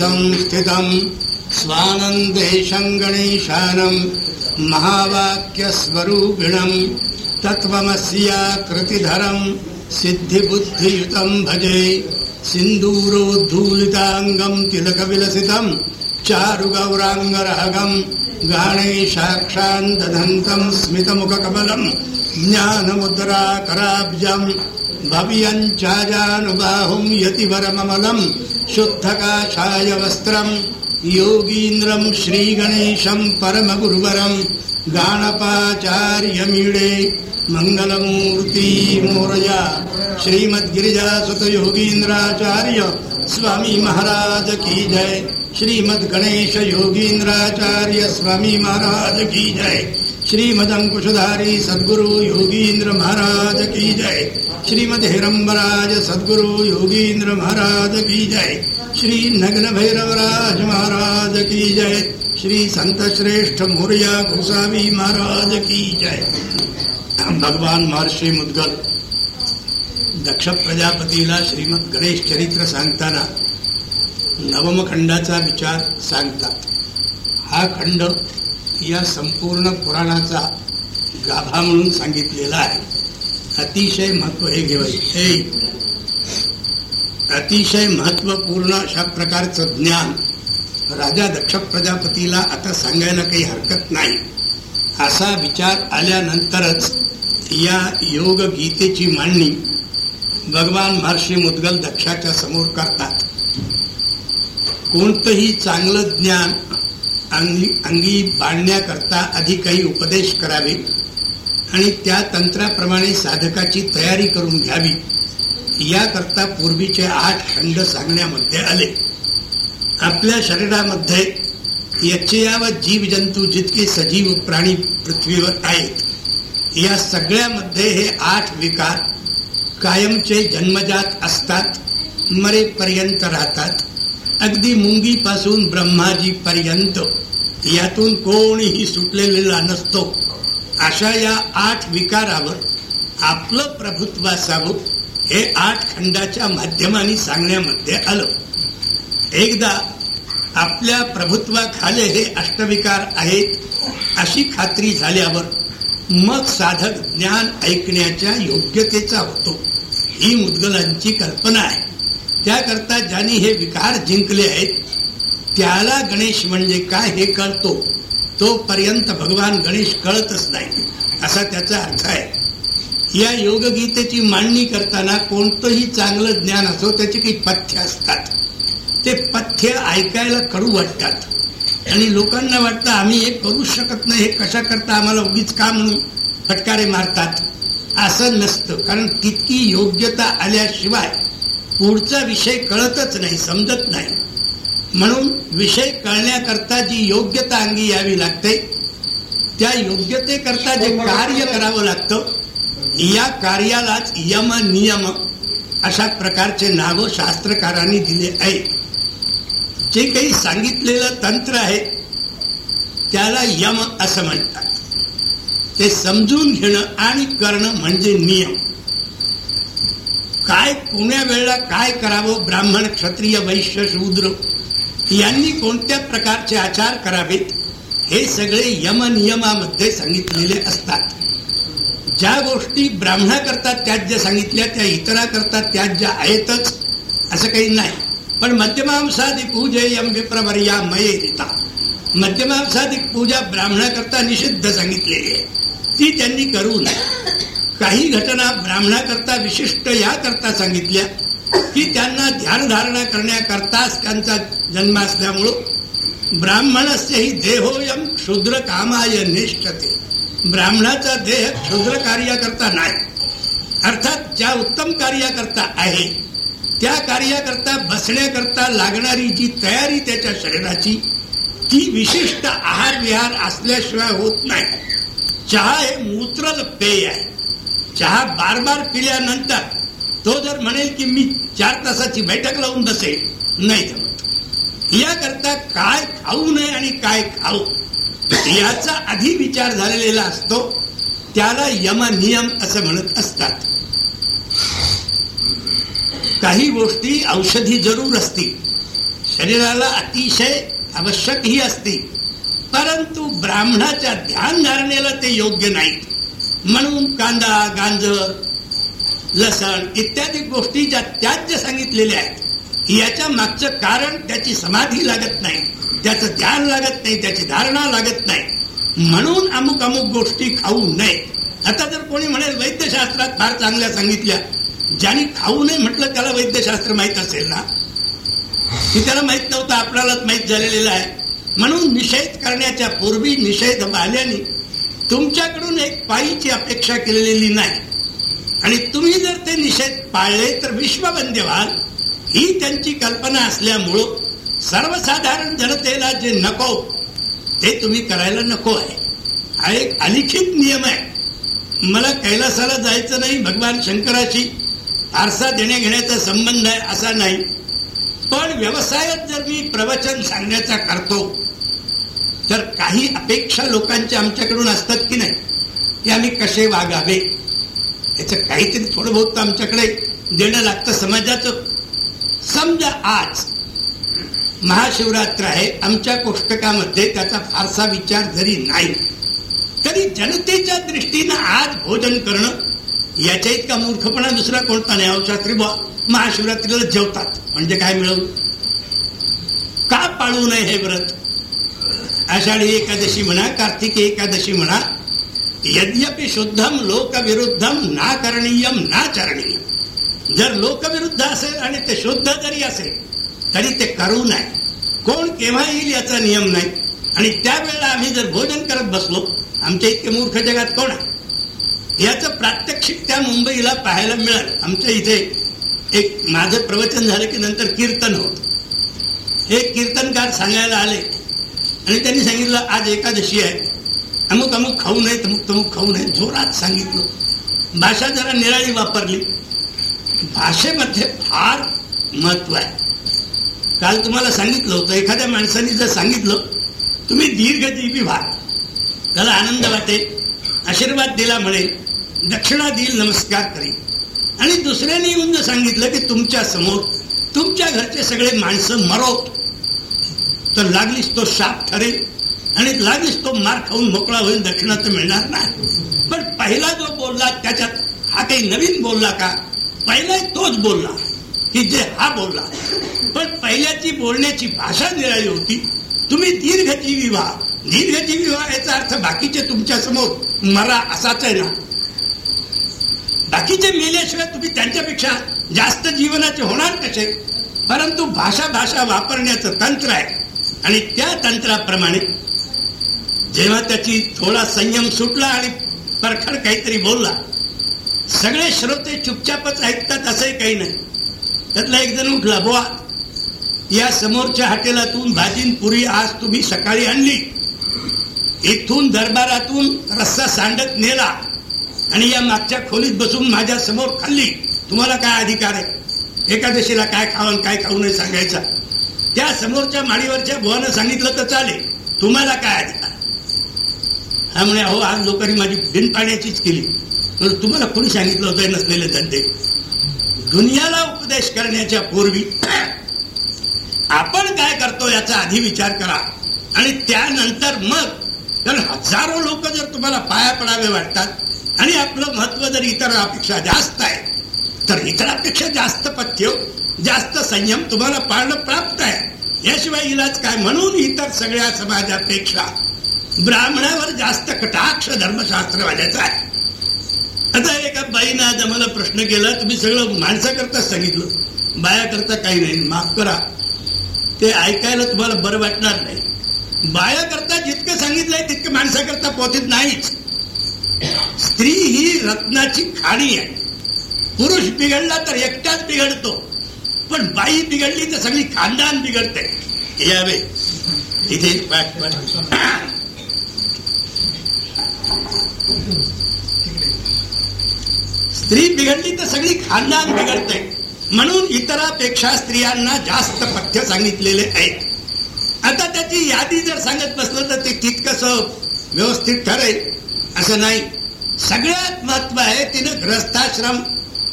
संस्थितम्। स्वानन्देशं गणेशानं महावाक्यस्वरूपिणम्। तत्त्वमस्याकृतिधरं सिद्धिबुद्धियुतम् भजे सिन्दूरोद्धूलिताङ्गम् तिलकविलसितम् चारुगौराङ्गरहगम् गाणे साक्षान्त दधन्तम् स्मितमुखकमलम् ज्ञानमुद्राकराब्जम् भव्यम् चाजानुबाहुम् यतिवरममलम् शुद्धकाशाय वस्त्रम् योगीन्द्रम् श्रीगणेशम् परमगुरुवरम् गानपाचार्यमीडे मङ्गलमूर्तीमोरजा मोरया श्रीमद्गिरिजासुत योगींद्राचार्य स्वामी महाराज की जय। श्रीमद गणेश योगींद्राचार्य स्वामी महाराज की जय। श्रीमद अंकुशधारी सद्गुरु योगींद्र महाराज की जय। श्रीमद हिरंबराज सद्गुरु योगींद्र महाराज की जय। श्री नग्न भैरवराज महाराज की जय। श्री संत श्रेष्ठ मोरया गोसावी महाराज की जय। भगवान महर्षि मुद्गल दक्ष प्रजापतीला श्रीमद गणेश चरित्र सांगताना नवमखंडाचा विचार सांगतात. हा खंड या संपूर्ण पुराणाचा गाभा म्हणून सांगितलेला आहे. अतिशय महत्त्व हे घेवायचे हे अतिशय महत्त्वपूर्ण अशा प्रकारचं ज्ञान राजा दक्ष प्रजापतीला आता सांगायला काही हरकत नाही. असा विचार आल्यानंतरच या योग गीतेची मांडणी भगवान महर्षी मुद्गल दक्षाच्या समोर करतात. कोणतंही चांगलं ज्ञान अंगी अंगी बांधण्याकरता आधी काही उपदेश करावे आणि त्या तंत्राप्रमाणे साधकाची तयारी करून घ्यावी याकरता पूर्वीचे आठ खंड सांगण्यामध्ये आले. आपल्या शरीरामध्ये यचयाव जीवजंतू जितके सजीव प्राणी पृथ्वीवर आहेत या सगळ्यामध्ये हे आठ विकार कायमचे जन्मजात असतात मरेपर्यंत राहतात. अगदी मुंगीपासून ब्रह्माजी पर्यंत यातून कोणीही सुटलेला नसतो. अशा या आठ विकारावर आपलं प्रभुत्व असावं हे आठ खंडाच्या माध्यमाने सांगण्यामध्ये आलं. एकदा आपल्या प्रभुत्वाखाले हे अष्टविकार आहेत अशी खात्री झाल्यावर मग साधक ज्ञान ऐकण्याच्या योग्यतेचा लागतो. ही मुदगलांची कल्पना आहे. त्याकरता ज्यांनी हे विकार जिंकले आहेत त्याला गणेश म्हणजे काय हे कळतो. तोपर्यंत भगवान गणेश कळतच नाही असा त्याचा अर्थ आहे. या योगगीतेची मांडणी करताना कोणतंही चांगलं ज्ञान असो त्याचे काही पथ्य असतात. ते पथ्य ऐकायला कडू वाटतात. आणि लोकांना वाटतं आम्ही हे करू शकत नाही हे कशा करता आम्हाला उगीच का म्हणून फटकारे मारतात? असं नसतं. कारण तितकी योग्यता आल्याशिवाय पुढचा विषय कळतच नाही समजत नाही. म्हणून विषय कळण्याकरता जी योग्यता अंगी यावी लागते त्या योग्यतेकरता जे कार्य करावं लागतं या कार्यालाच यम नियम अशा प्रकारचे नाव शास्त्रकारांनी दिले आहे जे काही सांगितलेलं तंत्र आहे त्याला यम असं म्हणतात. ते समजून घेणं आणि करणं म्हणजे नियम. काय कोण्या वेळेला काय करावं? ब्राह्मण क्षत्रिय वैश्य शूद्र यांनी कोणत्या प्रकारचे आचार करावेत? हे सगळे यम नियमामध्ये सांगितलेले असतात. ज्या गोष्टी ब्राह्मणा करतात त्यात ज्या सांगितल्या त्या इतरा करतात त्यात ज्या आहेतच असं काही नाही. पण मध्यमांसाधिक पूजेयम विप्रवर्या मये देता मध्यमांसाधिक पूजा ब्राह्मणा करता निषिद्ध सांगितलेली आहे. ती त्यांनी करू नये. काही घटना करता विशिष्ट या करता सांगितल्या की त्यांना ध्यानधारणा करण्याकरताच त्यांचा जन्म असल्यामुळं ब्राह्मणस्यही देहोयम क्षुद्र कामाय निष्ठते. ब्राह्मणाचा देह क्षुद्र कार्याकरता नाही. अर्थात ज्या उत्तम कार्याकरता आहे त्या कार्याकरता बसण्याकरता लागणारी जी तयारी त्याच्या शरीराची ती विशिष्ट आहार विहार असल्याशिवाय होत नाही. चहा हे मूत्रल पेय आहे. चहा बार बार पिल्यानंतर तो जर म्हणेल की मी चार तासाची बैठक लावून बसेल नाही जमत. याकरता काय खाऊ नये आणि काय खाऊ याचा आधी विचार झालेला असतो त्याला यम नियम असं म्हणत असतात. काही गोष्टी औषधी जरूर असतील. शरीराला अतिशय आवश्यक ही असते परंतु ब्राह्मणाच्या ध्यान धारणेला ते योग्य नाही म्हणून कांदा गांजर लसण इत्यादी गोष्टी ज्या त्याज्य सांगितलेल्या आहेत याच्या मागचं कारण त्याची समाधी लागत नाही त्याचं ध्यान लागत नाही त्याची धारणा लागत नाही. म्हणून अमुक अमुक गोष्टी खाऊ नये. आता जर कोणी म्हणेल वैद्यशास्त्रात फार चांगल्या सांगितल्या ज्यांनी खाऊ नये म्हटलं त्याला वैद्यशास्त्र माहीत असेल ना? की त्याला माहीत नव्हतं आपल्यालाच माहीत झालेलं आहे. म्हणून निषेध करण्याच्या पूर्वी निषेध आल्याने तुमच्याकडून एक पायीची अपेक्षा केलेली नाही. आणि तुम्ही जर ते निषेध पाळले तर विश्ववंद्य व्हाल ही त्यांची कल्पना असल्यामुळं सर्वसाधारण जनतेला जे नको ते तुम्ही करायला नको आहे. हा एक अलिखित नियम आहे. मला कैलासाला जायचं नाही भगवान शंकराशी आरसा देण्या घेण्याचा संबंध आहे असा नाही. पण व्यवसायात जर मी प्रवचन सांगण्याचा करतो तर काही अपेक्षा लोकांच्या आमच्याकडून असतात की नाही की आम्ही कसे वागावे? याचं काही काहीतरी थोडं बहुत आमच्याकडे देणं लागतं समाजाचं. समजा आज महाशिवरात्र आहे आमच्या कोष्टकामध्ये त्याचा फारसा विचार जरी नाही तरी जनतेच्या दृष्टीनं आज भोजन करणं याच्या इतका मूर्खपणा दुसरा कोणता नाही. अवशास्त्री बा महाशिवरात्रीला जेवतात म्हणजे काय मिळवू? का पाळू नये हे व्रत? आषाढी एकादशी म्हणा कार्तिकी एकादशी म्हणा यद्यपि शुद्धम लोकविरुद्धम ना करणीयम ना चरणीयम जर लोकविरुद्ध असेल आणि ते शुद्ध जरी असेल तरी ते करू नये. कोण केव्हा येईल याचा नियम नाही. आणि त्यावेळेला आम्ही जर भोजन करत बसलो आमच्या इतके मूर्ख जगात कोण आहे? याचं प्रात्यक्षिक त्या मुंबईला पाहायला मिळालं. आमच्या इथे एक माझं प्रवचन झालं की नंतर कीर्तन होत. एक कीर्तनकार सांगायला आले. आणि त्यांनी सांगितलं आज एकादशी आहे. अमुक अमुक खाऊ नये तमुक तमुक खाऊ नये जोरात सांगितलं. भाषा जरा निराळी वापरली. भाषेमध्ये फार महत्त्व आहे. काल तुम्हाला सांगितलं होतं एखाद्या माणसाने जर सांगितलं तुम्ही दीर्घजीवी व्हा. त्याला आनंद वाटेल आशीर्वाद दिला म्हणेल दक्षिणा देईल नमस्कार करेल. आणि दुसऱ्याने येऊन जर सांगितलं की तुमच्यासमोर तुमच्या घरचे सगळे माणसं मरव तर लागलीच तो शाप ठरेल आणि लागलीच तो मार खाऊन मोकळा होईल दक्षिणा तर मिळणार नाही. पण पहिला जो बोलला त्याच्यात हा काही नवीन बोलला का पहिला तोच बोलला की जे हा बोलला पण पहिल्याची बोलण्याची भाषा निराळी होती तुम्ही दीर्घजीवी विवाह दीर्घजीवी विवाह याचा अर्थ बाकीचे तुमच्यासमोर मरा असाच आहे ना बाकीचे मेल्याशिवाय तुम्ही त्यांच्यापेक्षा जास्त जीवनाचे होणार कसे परंतु भाषा भाषा वापरण्याचं तंत्र आहे आणि त्या तंत्राप्रमाणे जेव्हा त्याची थोडा संयम सुटला आणि परखड काहीतरी बोलला सगळे श्रोते चुपचापच ऐकतात असंही काही नाही. त्यातला एक जण उठला बुवा या समोरच्या हॉटेलातून भाजीन पुरी आज तुम्ही सकाळी आणली. इथून दरबारातून रस्सा सांडत नेला आणि या मागच्या खोलीत बसून माझ्यासमोर खाल्ली. तुम्हाला काय अधिकार आहे? एकादशीला काय खावं काय खाऊ नये सांगायचा? त्या समोरच्या माडीवरच्या भुवानं सांगितलं तर चालेल. तुम्हाला काय अधिकार हा म्हणे अहो आज लोकांनी माझी बिन पाण्याचीच केली तुम्हाला कोणी सांगितलं होतं नसलेले धंदे दुनियाला उपदेश करण्याच्या पूर्वी आपण काय करतो याचा आधी विचार करा. आणि त्यानंतर मग कारण हजारो लोक जर तुम्हाला पाया पडावे वाटतात आणि आपलं महत्त्व जर इतरांपेक्षा जास्त आहे तर इतरांपेक्षा जास्त पथ्य जास्त संयम तुम्हाला पाळणं प्राप्त आहे. याशिवाय इलाज काय? म्हणून इतर सगळ्या समाजापेक्षा ब्राह्मणावर जास्त कटाक्ष धर्मशास्त्र वाल्याचा आहे. आता एका बाईनं आज आम्हाला प्रश्न केला तुम्ही सगळं माणसाकरता सांगितलं. बाया करता काही नाही माफ करा. ते ऐकायला तुम्हाला बरं वाटणार नाही. बाया करता जितकं सांगितलंय तितकं माणसाकरता पोहोचत नाहीच. स्त्री ही रत्नाची खाणी आहे. पुरुष बिघडला तर एकटाच बिघडतो. पण बाई बिघडली तर सगळी खानदान बिघडते. यावे. इथे स्त्री बिघडली तर सगळी खानदान बिघडते. म्हणून इतरापेक्षा स्त्रियांना जास्त पथ्य सांगितलेले आहेत. आता त्याची यादी जर सांगत बसलं तर ते तितकस व्यवस्थित ठरेल. असं नाही. सगळ्यात महत्त्व आहे तिनं ग्रस्थाश्रम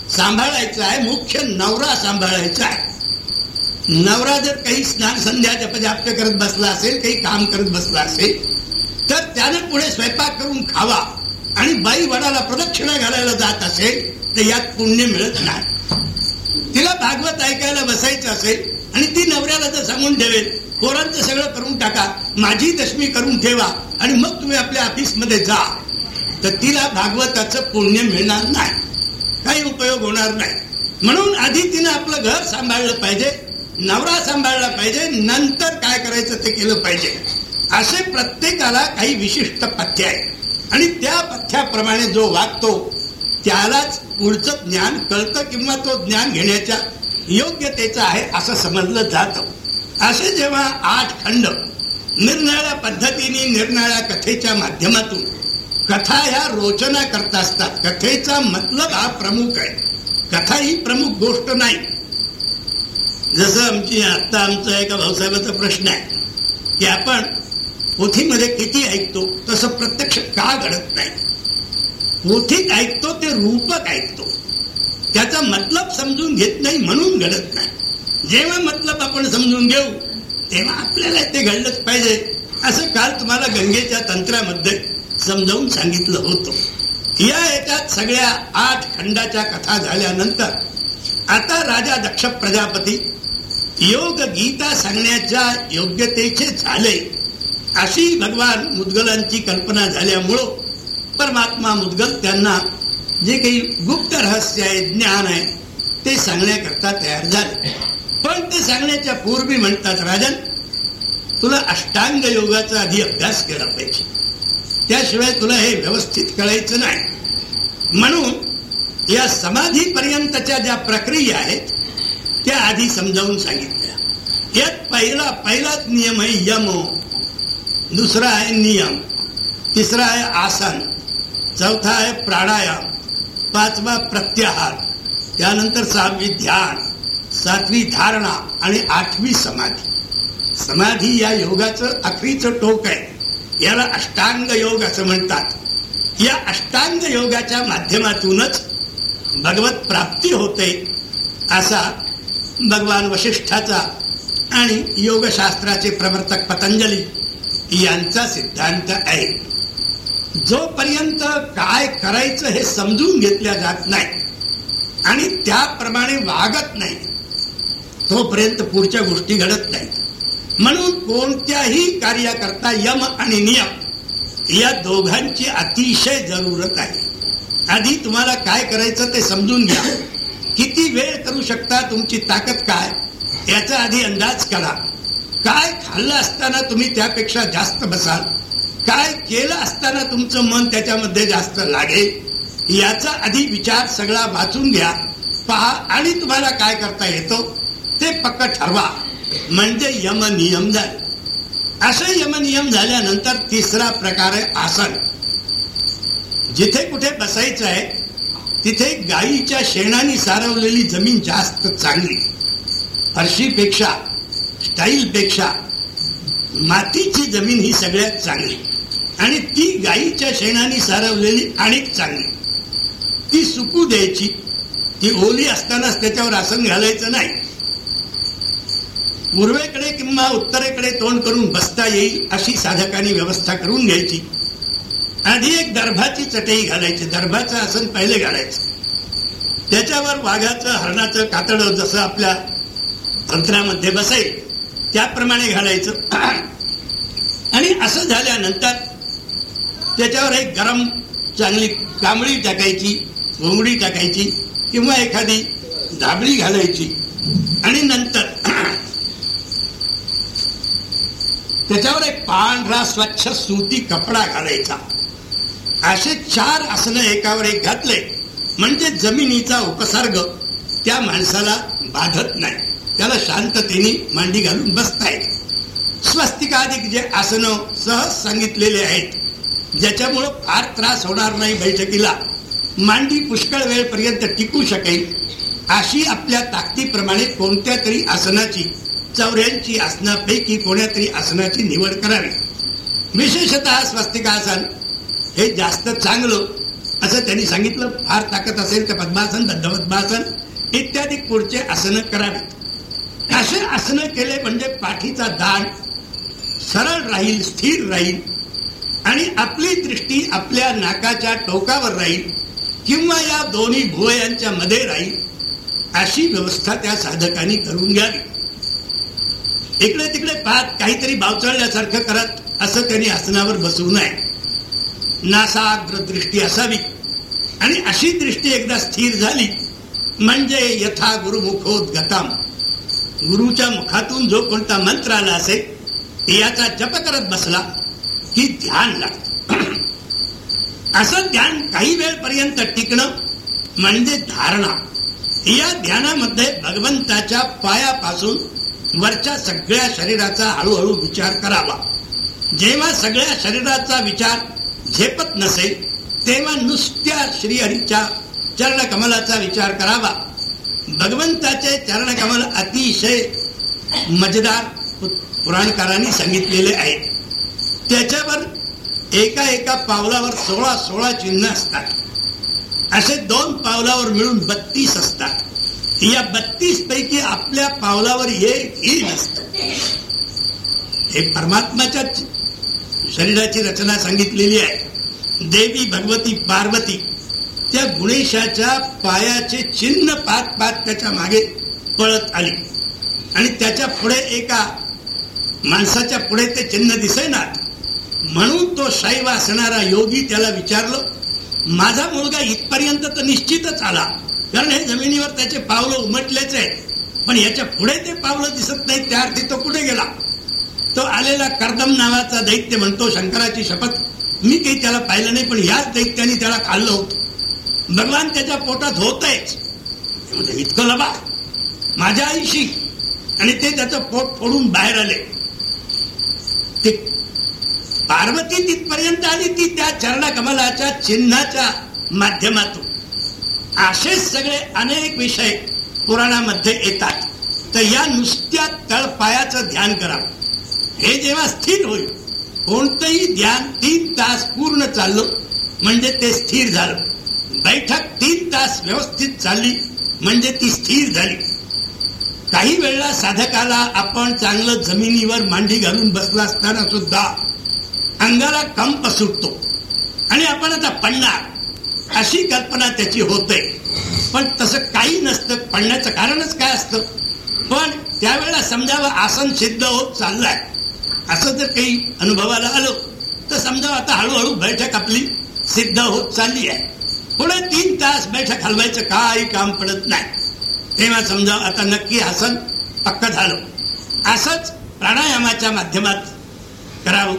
सांभाळायचा आहे. मुख्य नवरा सांभाळायचा आहे. नवरा जर काही स्नान संध्या जपजाप्य करत बसला असेल काही काम करत बसला असेल तर त्यानं पुढे स्वयंपाक करून खावा आणि बाई वडाला प्रदक्षिणा घालायला जात असेल तर यात पुण्य मिळत नाही. तिला भागवत ऐकायला बसायचं असेल आणि ती नवऱ्याला जर सांगून ठेवेल पोरांचं सगळं करून टाका माझी दशमी करून ठेवा आणि मग तुम्ही आपल्या ऑफिसमध्ये जा. तर तिला भागवताचं पुण्य मिळणार नाही. काही उपयोग होणार नाही. म्हणून आधी तिनं आपलं घर सांभाळलं पाहिजे नवरा सांभाळला पाहिजे नंतर काय करायचं ते केलं पाहिजे. असे प्रत्येकाला काही विशिष्ट पथ्य आहे आणि त्या पथ्याप्रमाणे जो वागतो त्यालाच पुढचं ज्ञान कळतं किंवा तो ज्ञान घेण्याच्या योग्यतेचं आहे असं समजलं जातं. असे जेव्हा आठ खंड निरनिळ्या पद्धतीने निरनिळ्या कथेच्या माध्यमातून कथा ह्या रोचना करत असतात. कथेचा मतलब हा प्रमुख आहे. कथा ही प्रमुख गोष्ट नाही. जसं आमची आत्ता आमचा एका भाऊसाहेबाचा प्रश्न आहे की आपण पोथीमध्ये किती ऐकतो तसं प्रत्यक्ष का घडत नाही? पोथीत ऐकतो ते रूपक ऐकतो. त्याचा मतलब समजून घेत नाही म्हणून घडत नाही. जेव्हा मतलब आपण समजून घेऊ तेव्हा आपल्याला ते घडलंच पाहिजे. असं काल तुम्हाला गंगेच्या तंत्रामध्ये समजावून सांगितलं होतं. या याच्यात सगळ्या आठ खंडाच्या कथा झाल्यानंतर आता राजा दक्ष प्रजापती योग गीता सांगण्याच्या योग्यतेचे झाले. अशी भगवान मुद्गलांची कल्पना झाल्यामुळं परमात्मा मुद्गल त्यांना जे काही गुप्त रहस्य आहे ज्ञान आहे ते सांगण्याकरता तयार झाले. पण ते सांगण्याच्या पूर्वी म्हणतात राजन तुला अष्टांग योगाचा आधी अभ्यास केला पाहिजे. त्याशिवाय तुला हे व्यवस्थित कळायचं नाही. म्हणून या समाधीपर्यंतच्या ज्या प्रक्रिया आहेत त्या आधी समजावून सांगितल्या. यात पहिला पहिलाच नियम आहे यम. दुसरा आहे नियम. तिसरा आहे आसन. चौथा आहे प्राणायाम. पाचवा प्रत्याहार. त्यानंतर सहावी ध्यान सातवी धारणा आणि आठवी समाधी. समाधी या योगाचं अखरीचं टोक आहे. याला अष्टांग योग असं म्हणतात. या अष्टांग योगाच्या माध्यमातूनच भगवत प्राप्ती होते असा भगवान वशिष्ठाचा आणि योगशास्त्राचे प्रवर्तक पतंजली यांचा सिद्धांत आहे. जोपर्यंत काय करायचं हे समजून घेतल्या जात नाही आणि त्या त्याप्रमाणे वागत नाही. तोपर्यंत पुढच्या गोष्टी घडत नाहीत. म्हणून कोणत्याही कार्याकरता यम आणि नियम या दोघांची अतिशय जरूरत आहे. आधी तुम्हाला काय करायचं ते समजून घ्या. किती वेळ करू शकता तुमची ताकद काय? याचा आधी अंदाज करा काय खाल्लं असताना तुम्ही त्यापेक्षा जास्त बसाल? काय केलं असताना तुमचं मन त्याच्यामध्ये जास्त लागेल याचा आधी विचार सगळा वाचून घ्या. पहा आणि तुम्हाला काय करता येतो? ते पक्क ठरवा. म्हणजे यम नियम झाले असे यम नियम झाल्यानंतर तिसरा प्रकार आहे आसन. जिथे कुठे बसायचं आहे तिथे गायीच्या शेणाने सारवलेली जमीन जास्त चांगली. फरशीपेक्षा स्टाईलपेक्षा मातीची जमीन ही सगळ्यात चांगली. आणि ती गायीच्या शेणाने सारवलेली अनेक चांगली. ती सुकू द्यायची. ती ओली असतानाच त्याच्यावर आसन घालायचं नाही. पूर्वेकडे किंवा उत्तरेकडे तोंड करून बसता येईल अशी साधकांनी व्यवस्था करून घ्यायची. आधी एक दर्भाची चटई घालायची. दर्भाचं आसन पहिले घालायचं. त्याच्यावर वाघाचं हरणाचं कातड जसं आपल्या तंत्रामध्ये बसेल त्याप्रमाणे घालायचं. आणि असं झाल्यानंतर त्याच्यावर एक गरम चांगली कांबळी टाकायची घोंगडी टाकायची किंवा एखादी धाबळी घालायची. आणि नंतर त्याच्यावर एक पांढरा स्वच्छ सुती कपडा घालायचा. असे चार आसनं एकावर एक घातले म्हणजे जमिनीचा उपसर्ग. त्या माणसाला बाधत नाही. त्याला शांततेने मांडी घालून बसता येते. स्वस्तिकाधिक जे आसनं सहज सांगितलेले आहेत ज्याच्यामुळं फार त्रास होणार नाही बैठकीला मांडी पुष्कळ वेळपर्यंत टिकू शकेल अशी आपल्या ताकदीप्रमाणे कोणत्या तरी आसनाची चौऱ्यांची आसनापैकी कोण्या तरी आसनाची निवड करावी. विशेषतः स्वस्तिकासन हे जास्त चांगलं असं त्यांनी सांगितलं. फार ताकद असेल तर पद्मासन दद्धपद्मासन इत्यादी पुढचे आसनं करावीत. असे आसनं केले म्हणजे पाठीचा दाण सरळ राहील स्थिर राहील आणि आपली दृष्टी आपल्या नाकाच्या टोकावर राहील किंवा या दोन्ही भुवयांच्या मध्ये राहील अशी व्यवस्था त्या साधकांनी करून घ्यावी. इकडे तिकडे पाहत काहीतरी बावचळल्यासारखं करत असं त्यांनी आसनावर बसवू नये. नासाग्र दृष्टी असावी आणि अशी दृष्टी एकदा स्थिर झाली म्हणजे यथा गुरुमुखोद्गताम. गुरुच्या मुखातून जो कोणता मंत्र आला असेल याचा जप करत बसला की ध्यान लागत. असं ध्यान काही वेळ पर्यंत टिकणं म्हणजे धारणा. या ध्यानामध्ये भगवंताच्या पायापासून वरच्या सगळ्या शरीराचा हळूहळू विचार करावा. जेव्हा सगळ्या शरीराचा विचार झेपत नसेल तेव्हा नुसत्या श्रीहरीच्या चरणकमलाचा विचार करावा. भगवंताचे चरणकमल अतिशय मजेदार पुराणकारांनी सांगितलेले आहेत त्याच्यावर एका एका पावलावर सोळा सोळा चिन्ह असतात. असे दोन पावलावर मिळून बत्तीस असतात. या बत्तीस पैकी आपल्या पावलावर एकही नसत. हे परमात्माच्या शरीराची रचना सांगितलेली आहे. देवी भगवती पार्वती त्या गुणेशाच्या पायाचे चिन्ह पाच पाच त्याच्यामागे पळत आली. आणि त्याच्या पुढे एका माणसाच्या पुढे ते चिन्ह दिसेना म्हणून तो शैव असणारा योगी त्याला विचारलं माझा मुलगा इथपर्यंत तर निश्चितच आला. कारण हे जमिनीवर त्याचे पावलं उमटलेच आहेत. पण याच्यापुढे ते पावलं दिसत नाही त्या अर्थी तो कुठे गेला? तो आलेला कर्दम नावाचा दैत्य म्हणतो शंकराची शपथ. मी काही त्याला पाहिलं नाही पण याच दैत्याने त्याला खाल्लं होतं. भगवान त्याच्या पोटात म्हणजे इतकं लबा माझ्या आईशी. आणि ते त्याचं पोट फोडून बाहेर आले. ते पार्वती तिथपर्यंत आली ती त्या चरणकमलाच्या चिन्हाच्या माध्यमातून. असेच सगळे अनेक विषय पुराणामध्ये येतात. तर या नुसत्या तळपायाचं ध्यान करावं हे जेव्हा स्थिर होईल कोणतंही ध्यान तीन तास पूर्ण चाललं म्हणजे ते स्थिर झालं. बैठक तीन तास व्यवस्थित चालली. म्हणजे ती स्थिर झाली. काही वेळेला साधकाला आपण चांगलं जमिनीवर मांडी घालून बसला असताना सुद्धा अंगाला कंप सुटतो. आणि आपण आता पडणार. अशी कल्पना त्याची होते. पण तसं काही नसतं. पडण्याचं कारणच काय असतं? पण त्यावेळेला समजावं आसन सिद्ध होत चाललंय. असं जर काही अनुभवाला आलो तर समजा आता हळूहळू बैठक आपली सिद्ध होत चालली आहे. पुढे तीन तास बैठक हलवायचं काही काम पडत नाही. तेव्हा समजा आता नक्की आसन पक्क झालं. असंच प्राणायामाच्या माध्यमात करावं.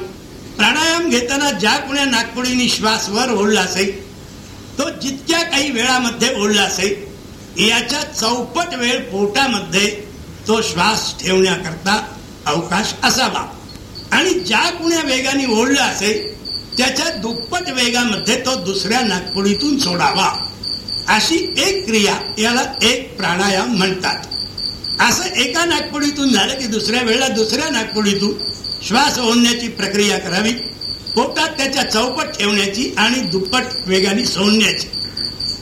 प्राणायाम घेताना ज्या कुण्या नागपुडीनी श्वास वर ओढला असेल तो जितक्या काही वेळामध्ये ओढला असेल याच्या चौपट वेळ पोटामध्ये तो श्वास ठेवण्याकरता अवकाश असावा. आणि ज्या कुण्या वेगाने ओढला असेल त्याच्या दुप्पट वेगामध्ये तो दुसऱ्या नागपुडीतून सोडावा. अशी एक क्रिया याला एक प्राणायाम म्हणतात. असं एका नागपुडीतून झालं की दुसऱ्या वेळेला दुसऱ्या नागपुडीतून श्वास ओढण्याची प्रक्रिया करावी पोटात त्याच्या चौपट ठेवण्याची आणि दुप्पट वेगाने सोडण्याची.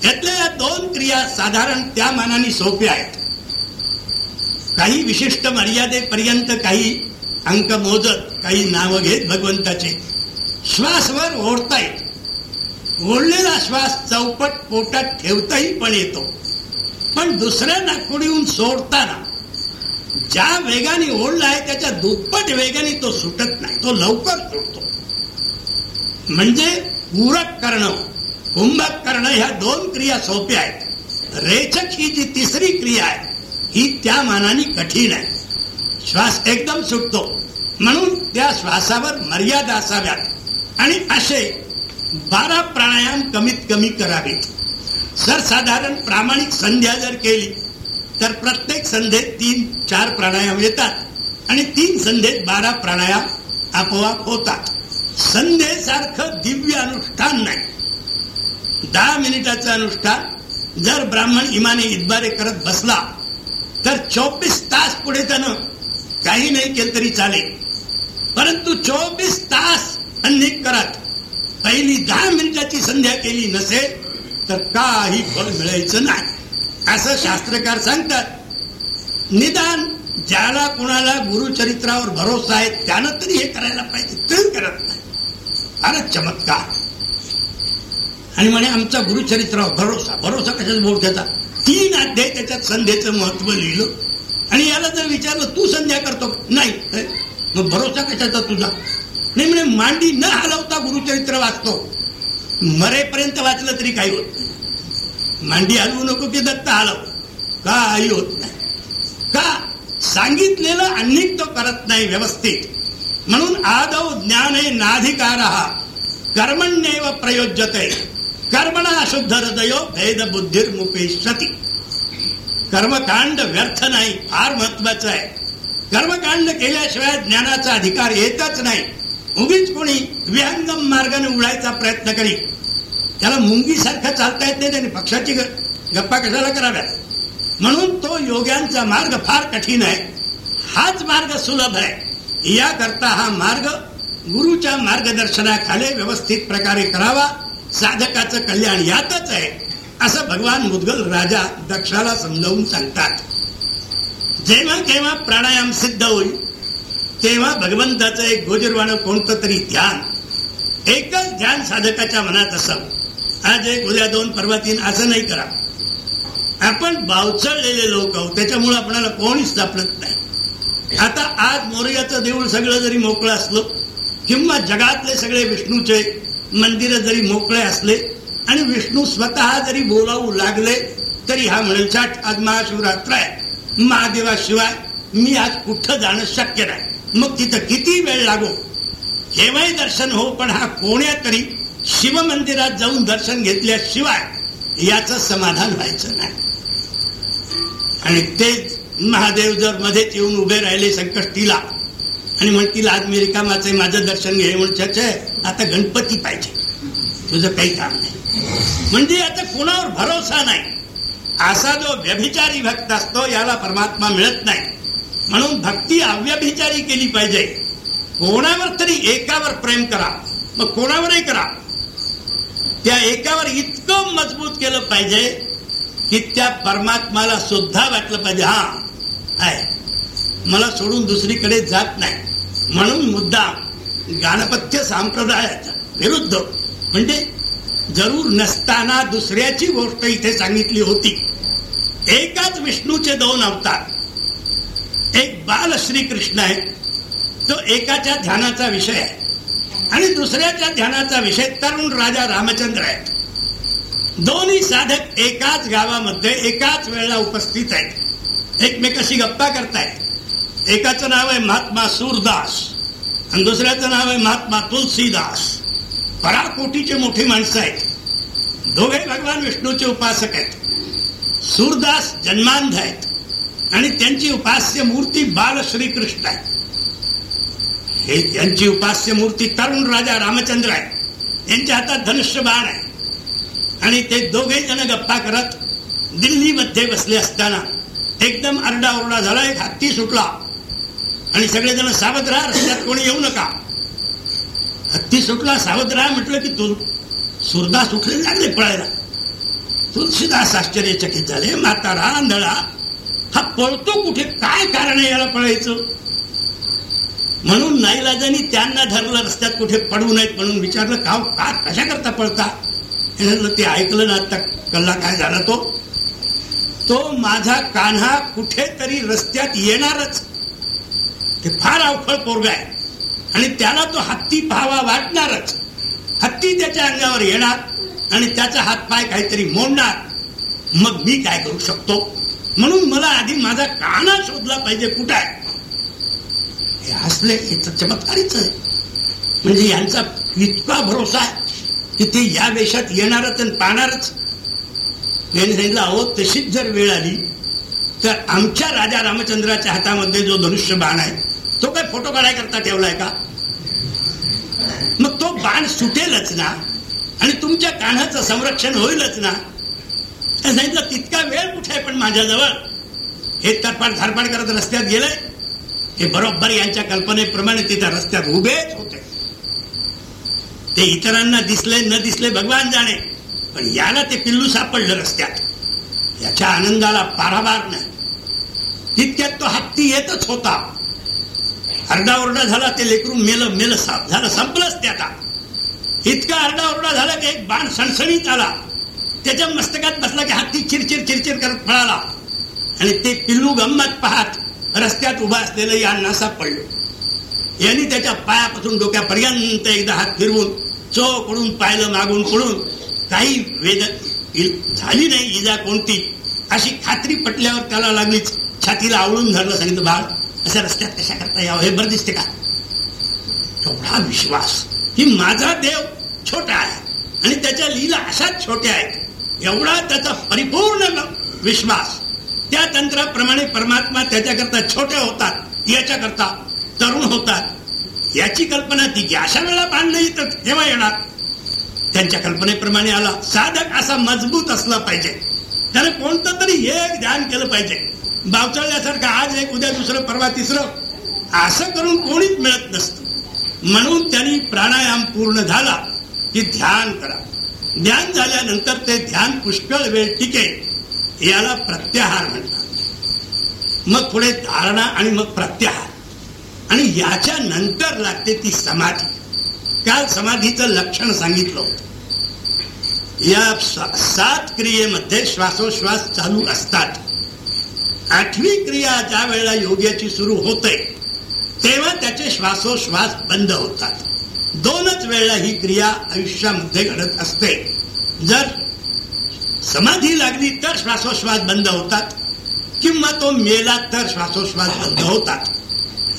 यातल्या या दोन क्रिया साधारण त्या मानाने सोप्या आहेत. काही विशिष्ट मर्यादेपर्यंत काही अंक मोजत काही नावं घेत भगवंताचे श्वासवर ओढता येत. ओढलेला श्वास चौपट पोटात ठेवताही पण येतो. पण दुसऱ्या नागपुडीहून सोडताना ज्या वेगाने ओढला आहे त्याच्या दुप्पट वेगाने तो सुटत नाही. तो लवकर सुटतो. म्हणजे पूरक करणं कुंभक करणं ह्या दोन क्रिया सोप्या आहेत. रेचक ही जी तिसरी क्रिया आहे ही त्या मानाने कठीण आहे. श्वास एकदम सुटतो. म्हणून त्या श्वासावर मर्यादा असाव्यात. आणि असे बारा प्राणायाम कमीत कमी करावेत साधारण प्रामाणिक संध्या जर केली तर प्रत्येक संध्येत तीन चार प्राणायाम येतात आणि तीन संध्येत बारा प्राणायाम आपोआप होतात. संध्येसारखं दिव्य अनुष्ठान नाही. दहा मिनिटाचं अनुष्ठान जर ब्राह्मण इमाने इतबारे करत बसला तर चोवीस तास पुढे त्यानं काही नाही केलं तरी चालेल. परंतु चोवीस तास अनेक करत. पहिली दहा मिनिटाची संध्या केली नसेल तर काही फळ मिळायचं नाही. असं शास्त्रकार सांगतात. निदान ज्याला कुणाला गुरुचरित्रावर भरोसा आहे त्यानं तरी हे करायला पाहिजे. ते करत नाही. फारच चमत्कार. आणि म्हणे आमचा गुरुचरित्रावर भरोसा. भरोसा कशाच बोलत्याचा तीन अध्याय त्याच्यात संध्येचं महत्त्व लिहिलं. आणि याला जर विचारलं तू संध्या करतो नाही. मग भरोसा कशाचा तुझा? नाही म्हणे मांडी न हलवता गुरुचरित्र वाचतो. मरेपर्यंत वाचलं तरी काही होत नाही. मांडी हलवू नको की दत्त हलव? काही होत नाही? का? सांगितलेलं अनेक तो करत नाही व्यवस्थित. म्हणून आदव ज्ञान नाधिकार कर्मण्यव प्रयोज्यते. कर्मणा शुद्ध हृदय भेद बुद्धिर मुपेशती कर्मकांड व्यर्थ नाही फार महत्वाचं आहे. कर्मकांड केल्याशिवाय ज्ञानाचा अधिकार येतच नाही. उगीच कोणी विहंगम मार्गाने उडायचा प्रयत्न करी. त्याला मुंगीसारखं चालता येत नाही त्याने पक्षाची गप्पा कशाला कराव्यात म्हणून तो योग्यांचा मार्ग फार कठीण आहे. हाच मार्ग सुलभ आहे. याकरता हा मार्ग गुरुच्या मार्गदर्शनाखाली व्यवस्थित प्रकारे करावा. साधकाचं कल्याण यातच आहे असं भगवान मुदगल राजा दक्षाला समजावून सांगतात. जेव्हा केव्हा प्राणायाम सिद्ध होईल तेव्हा भगवंताचं एक गोजरवाण कोणतं तरी ध्यान. एकच ध्यान साधकाच्या मनात असावं. आज एक उद्या दोन परवा तीन असं नाही करा. आपण बावचळलेले लोक आहोत त्याच्यामुळे आपल्याला कोणीच सापडत नाही. आता आज मोरयाचं देऊळ सगळं जरी मोकळं असलं किंवा जगातले सगळे विष्णूचे मंदिर जरी मोकळे असले आणि विष्णू स्वतः जरी बोलावू लागले तरी हा म्हणेल छाट आज महाशिवरात्र आहे. महादेवाशिवाय मी आज कुठं जाणं शक्य नाही. मग तिथं किती वेळ लागो? केव्हाही दर्शन हो पण हा कोण्या तरी शिव मंदिरात जाऊन दर्शन घेतल्याशिवाय याच समाधान व्हायचं नाही. आणि तेच महादेव जर मध्येच येऊन उभे राहिले संकष्टीला आणि म्हणतील आज मी रिकामाचे माझं दर्शन घे म्हणून आता गणपती पाहिजे. तुझं काही काम नाही. म्हणजे आता कोणावर भरोसा नाही. असा जो व्यभिचारी भक्त असतो याला परमात्मा मिळत नाही. म्हणून भक्ती अव्यभिचारी केली पाहिजे. कोणावर तरी एकावर प्रेम करा. मग कोणावरही करा. त्या एकावर इतकं मजबूत केलं पाहिजे की त्या परमात्माला सुद्धा वाटलं पाहिजे हा आहे. मला सोडून दुसरीकडे जात नाही. म्हणून मुद्दा गाणपत्य संप्रदायाचा विरुद्ध. म्हणजे जरूर नसताना दुसऱ्याची गोष्ट इथे सांगितली होती. एकाच विष्णूचे दोन अवतार. एक बाल श्रीकृष्ण आहे. तो एकाच्या ध्यानाचा विषय आहे. आणि दुसऱ्याच्या ध्यानाचा विषय तरुण राजा रामचंद्र आहे. दोन्ही साधक एकाच गावामध्ये एकाच वेळेला उपस्थित आहेत. एकमेकाशी गप्पा करतायत. एकाचं नाव आहे महात्मा सूरदास. आणि दुसऱ्याचं नाव आहे महात्मा तुलसीदास. पराकोटीचे मोठे माणसं आहेत. दोघे भगवान विष्णूचे उपासक आहेत. सूरदास जन्मांध आहेत. आणि त्यांची उपास्य मूर्ती बाल श्रीकृष्ण आहे हे त्यांची उपास्य मूर्ती तरुण राजा रामचंद्र आहे यांच्या हातात धनुष्य बाण आहे. आणि ते दोघे जण गप्पा करत दिल्लीमध्ये बसले असताना एकदम आरडाओरडा झाला. एक हत्ती सुटला. आणि सगळेजण सावध राहा रस्त्यात कोणी येऊ नका. हत्ती सुटला सावध राहा म्हटलं की तू सुरदास उठले लागले पळायला. तुलसीदास आश्चर्यचकित झाले म्हातारा आंधळा हा पळतो कुठे? काय कारण आहे याला पळायचं? म्हणून नाईलाजानी त्यांना धरलं रस्त्यात कुठे पडू नयेत म्हणून विचारलं काव का कशा करता पळता? ते ऐकलं ना आता कल्ला काय झाला तो? तो माझा कान्हा कुठेतरी रस्त्यात येणारच. ते फार अवखळ पोरग आहे. आणि त्याला तो हत्ती पाहावा वाटणारच. हत्ती त्याच्या अंगावर येणार आणि त्याचा हातपाय काहीतरी मोडणार. मग मी काय करू शकतो? म्हणून मला आधी माझा काना शोधला पाहिजे कुठं आहे? हे हसले हे तर चमत्कारीच आहे. म्हणजे यांचा इतका भरोसा आहे की ते या वेशात येणारच आणि पाहणारच. यांनी सांगितलं अहो तशीच जर वेळ आली तर आमच्या राजा रामचंद्राच्या हातामध्ये जो धनुष्य बाण आहे तो काय फोटो काढाय करता ठेवलाय का? मग तो बाण सुटेलच ना आणि तुमच्या कानाचं संरक्षण होईलच ना सांगितलं तितका वेळ कुठे आहे पण माझ्याजवळ? हे तरपाड धारपाड करत रस्त्यात गेलंय. हे बरोबर यांच्या कल्पनेप्रमाणे तिथं रस्त्यात उभेच होते. ते इतरांना दिसले न दिसले भगवान जाणे पण याला ते पिल्लू सापडलं रस्त्यात. याच्या आनंदाला पाराभार नाही. तितक्यात तो हत्ती येतच होता. आरडाओरडा झाला ते लेकरू मेलं मेलं साप झालं संपलंच ते आता इतका आरडाओरडा झाला की एक बाण सणसणीत आला. त्याच्या मस्तकात बसला की हत्ती चिरचिर चिरचिर करत पळाला आणि ते पिल्लू गंमत पाहत रस्त्यात उभा असलेलं नासाब पडलो. यांनी त्याच्या पायापासून डोक्यापर्यंत एकदा हात फिरवून चोकडून पाहिलं मागून पडून काही वेद झाली नाही इजा कोणती? अशी खात्री पटल्यावर त्याला लागलीच छातीला आवळून धरलं सांगितलं बाळ अशा रस्त्यात कशा करता यावं? हे बरं दिसते का? एवढा विश्वास. ही माझा देव छोटा आहे आणि त्याच्या लीला अशाच छोट्या आहेत. एवढा त्याचा परिपूर्ण विश्वास. त्या तंत्राप्रमाणे परमात्मा त्याच्याकरता छोटे होतात याच्याकरता तरुण होतात याची कल्पना ती की अशा वेळा बांधली तर केव्हा येणार. त्यांच्या कल्पनेप्रमाणे आला. साधक असा मजबूत असला पाहिजे. त्याने कोणतं तरी एक ध्यान केलं पाहिजे. बावचळल्यासारखं आज एक उद्या दुसरं परवा तिसरं. असं करून कोणीच मिळत नसतं. म्हणून त्यांनी प्राणायाम पूर्ण झाला की ध्यान करा. ध्यान झाल्यानंतर ते ध्यान पुष्कळ वेळ टिके. याला प्रत्याहार म्हणतात. मग पुढे धारणा आणि मग प्रत्याहार. आणि याच्या नंतर लागते ती समाधी. काल समाधीचं लक्षण सांगितलं. होतं या सात क्रियेमध्ये श्वासोश्वास चालू असतात. आठवी क्रिया ज्या वेळेला योग्याची सुरू होते तेव्हा त्याचे श्वासोश्वास बंद होतात. दोनच वेळेला ही क्रिया आयुष्यामध्ये घडत असते. जर समाधी लागली तर श्वासोश्वास बंद होतात किंवा तो मेला तर श्वासोश्वास बंद होतात.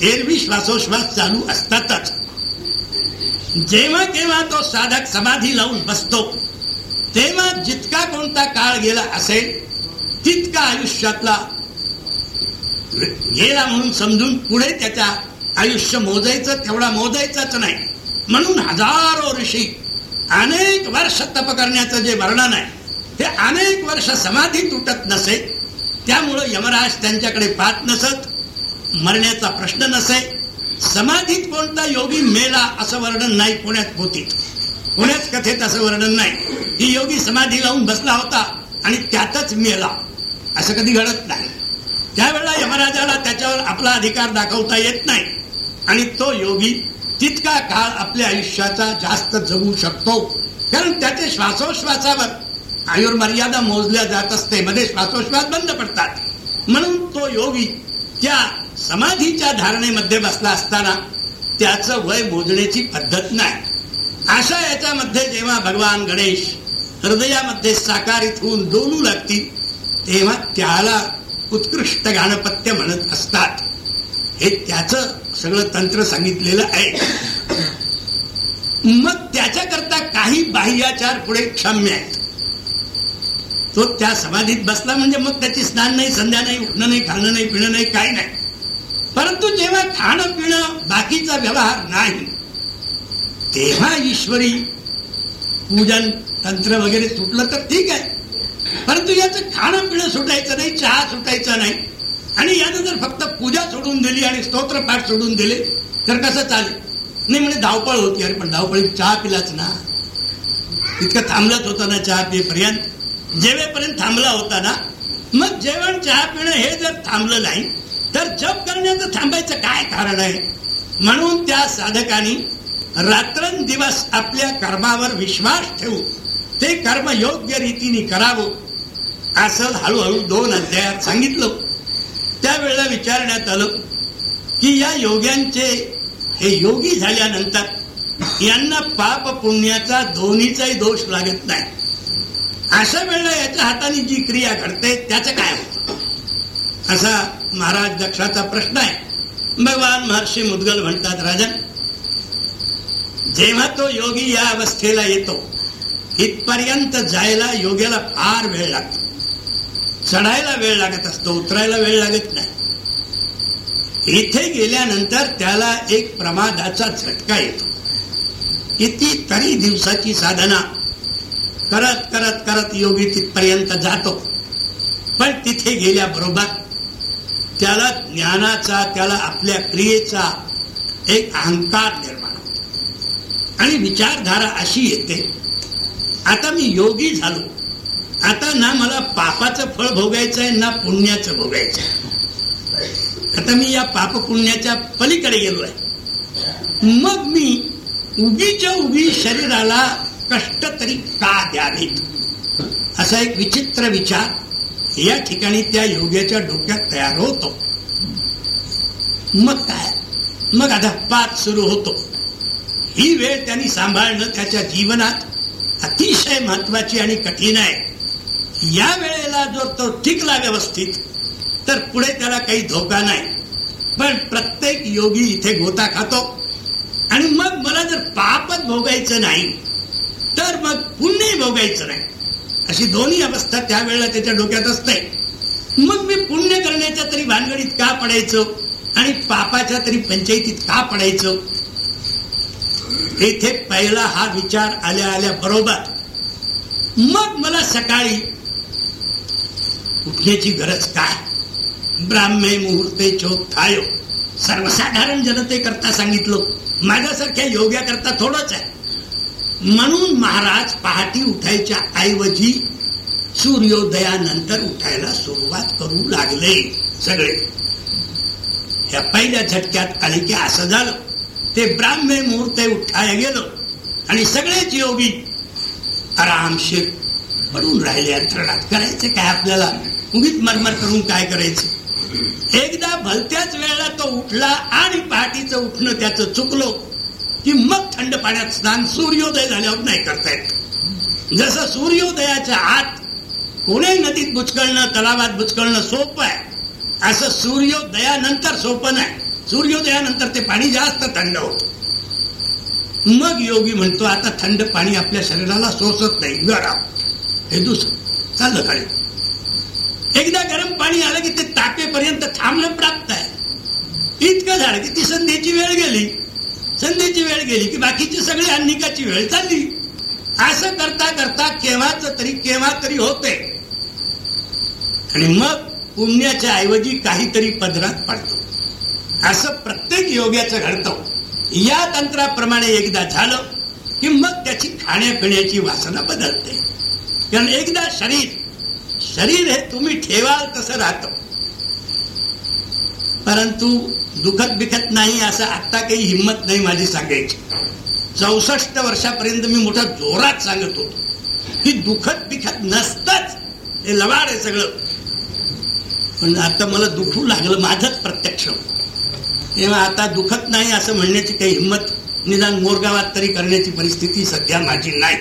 एरवी श्वासोश्वास चालू असतातच. जेव्हा केव्हा तो साधक समाधी लावून बसतो. तेव्हा जितका कोणता काळ गेला असेल तितका आयुष्यातला गेला म्हणून समजून पुढे त्याच्या आयुष्य मोजायचं तेवढा मोजायचाच नाही. म्हणून हजारो ऋषी अनेक वर्ष तप करण्याचं जे वर्णन आहे ते अनेक वर्ष समाधी तुटत नसे त्यामुळं यमराज त्यांच्याकडे पाहत नसत. मरण्याचा प्रश्न नसे. समाधीत कोणता योगी मेला असं वर्णन नाही पुण्यात होती. पुण्यात कथेत असं वर्णन नाही. ही योगी समाधी लावून बसला होता आणि त्यातच मेला. असं कधी घडत नाही. त्यावेळेला यमराजाला त्याच्यावर आपला अधिकार दाखवता येत नाही. आणि तो योगी तितका काळ आपल्या आयुष्याचा जास्त जगू शकतो. कारण त्याचे श्वासोश्वासावर आयुर्मर्यादा मोजल्या जात असते. मध्ये श्वासोश्वास बंद पडतात. म्हणून तो योगी त्या समाधीच्या धारणेमध्ये बसला असताना त्याचं वय मोजण्याची पद्धत नाही. अशा याच्यामध्ये जेव्हा भगवान गणेश हृदयामध्ये साकारित होऊन डोलू लागतील तेव्हा त्याला उत्कृष्ट गाणपत्य म्हणत असतात. हे त्याचं सगळं तंत्र सांगितलेलं आहे. मग त्याच्याकरता काही बाह्याचार पुढे क्षम्य आहेत. तो त्या समाधीत बसला म्हणजे मग त्याची स्नान नाही संध्या नाही उठणं नाही खाणं नाही पिणं नाही काही नाही. परंतु जेव्हा खाणं पिणं बाकीचा व्यवहार नाही तेव्हा ईश्वरी पूजन तंत्र वगैरे सुटलं तर ठीक आहे. परंतु याचं खाणं पिणं सुटायचं नाही चहा सुटायचा नाही. आणि यानं जर फक्त पूजा सोडून दिली आणि स्तोत्रपाठ सोडून दिले तर कसं चालेल? नाही म्हणजे धावपळ होती. अरे पण धावपळीत चहा पिलाच ना. इतकं थांबलाच होता ना चहा पिपर्यंत जेवेपर्यंत थांबला होता ना मग जेवण चहा पिणं हे जर थांबलं नाही तर जप करण्याचं थांबायचं काय कारण आहे? म्हणून त्या साधकांनी रात्रंदिवस आपल्या कर्मावर विश्वास ठेवू ते कर्म योग्य रीतीने करावं असं हळूहळू दोन अध्यायात सांगितलं. त्यावेळेला विचारण्यात आलं की या योग्यांचे हे योगी झाल्यानंतर यांना पाप पुण्याचा दोन्हीचाही दोष लागत नाही. अशा वेळेला याच्या हाताने जी क्रिया घडते त्याचं काय होत? असा महाराज दक्षाचा प्रश्न आहे. भगवान महर्षी मुदगल म्हणतात राजन जेव्हा तो योगी या अवस्थेला येतो इथपर्यंत जायला योग्याला फार वेळ लागतो. चढायला वेळ लागत असतो उतरायला वेळ लागत नाही. इथे गेल्यानंतर त्याला एक प्रमादाचा झटका येतो. किती तरी दिवसाची साधना. करत करत करत योगी तिथपर्यंत जातो. पण तिथे गेल्याबरोबर त्याला ज्ञानाचा त्याला आपल्या क्रियेचा एक अहंकार निर्माण होतो. आणि विचारधारा अशी येते आता मी योगी झालो. आता ना मला पापाचं फळ भोगायचं आहे ना पुण्याचं भोगायचं आहे. आता मी या पाप पुण्याच्या पलीकडे गेलो आहे. मग मी उगीच्या उगी शरीराला कष्ट तरी का द्यावेत असा एक विचित्र विचार या ठिकाणी त्या योग्याच्या डोक्यात तयार होतो. मग काय? मग अधपात सुरू होतो. ही वेळ त्यांनी सांभाळणं त्याच्या जीवनात अतिशय महत्वाची आणि कठीण आहे. या वेळेला जर तो टिकला व्यवस्थित तर पुढे त्याला काही धोका नाही. पण प्रत्येक योगी इथे गोता खातो. आणि मग मला जर पापच भोगायचं नाही तर मग पुण्य भोगायचं नाही. अशी दोन्ही अवस्था त्यावेळेला त्याच्या डोक्यात असते मग मी पुण्य करण्याच्या तरी भानगडीत का पडायचं? आणि पापाच्या तरी पंचायतीत का पडायचं? इथे पहिला हा विचार आल्या आल्या बरोबर. मग मला सकाळी उठण्याची गरज काय? ब्राह्मे मुहूर्ते चोक सर्वसाधारण जनतेकरता सांगितलं. माझ्यासारख्या योग्या करता थोडंच आहे. म्हणून महाराज पहाटी उठायच्या ऐवजी सूर्योदयानंतर उठायला सुरुवात करू लागले सगळे. या पहिल्या झटक्यात आले की असं झालं. ते ब्राह्मे मुहूर्ते उठाय गेलं. आणि सगळेच योगी आरामशीर बनून राहिले अंतरणात करायचे काय आपल्याला? उगीच मरमर करून काय करायचं? एकदा भलत्याच वेळेला तो उठला आणि पहाटीचं उठणं त्याचं चुकलो की मग थंड पाण्यात स्नान सूर्योदय झाल्यावर नाही करता येत. जसं सूर्योदयाच्या आत कोणीही नदीत बुचकळणं तलावात बुचकळणं सोपं आहे असं सूर्योदयानंतर सोपं नाही. सूर्योदयानंतर ते पाणी जास्त थंड होत. मग योगी म्हणतो आता थंड पाणी आपल्या शरीराला सोसत नाही गरम. हे दुसरं. चाललं खाली. एकदा गरम पाणी आलं की ते तापेपर्यंत थांबणं प्राप्त आहे. इतकं झालं की ती संध्येची वेळ गेली. संध्येची वेळ गेली की बाकीची सगळी अन्निकाची वेळ चालली. असं करता करता केव्हाच तरी केव्हा तरी होते आणि मग पुण्याच्या ऐवजी काहीतरी पदरात पडतो. असं प्रत्येक योग्याचं घडतं. या तंत्राप्रमाणे एकदा झालं की मग त्याची खाण्यापिण्याची वासना बदलते. कारण एकदा शरीर शरीर हे तुम्ही ठेवाल तसं राहतं. परंतु दुखत बिखत नाही असं आता काही हिंमत नाही माझी सांगायची. चौसष्ट वर्षापर्यंत मी मोठ्या जोरात सांगत होतो की दुखत बिखत नसतच. हे लवाड आहे सगळं. पण आता मला दुखू लागलं माझंच प्रत्यक्ष. तेव्हा आता दुखत नाही असं म्हणण्याची काही हिंमत निदान मोरगावात तरी करण्याची परिस्थिती सध्या माझी नाही.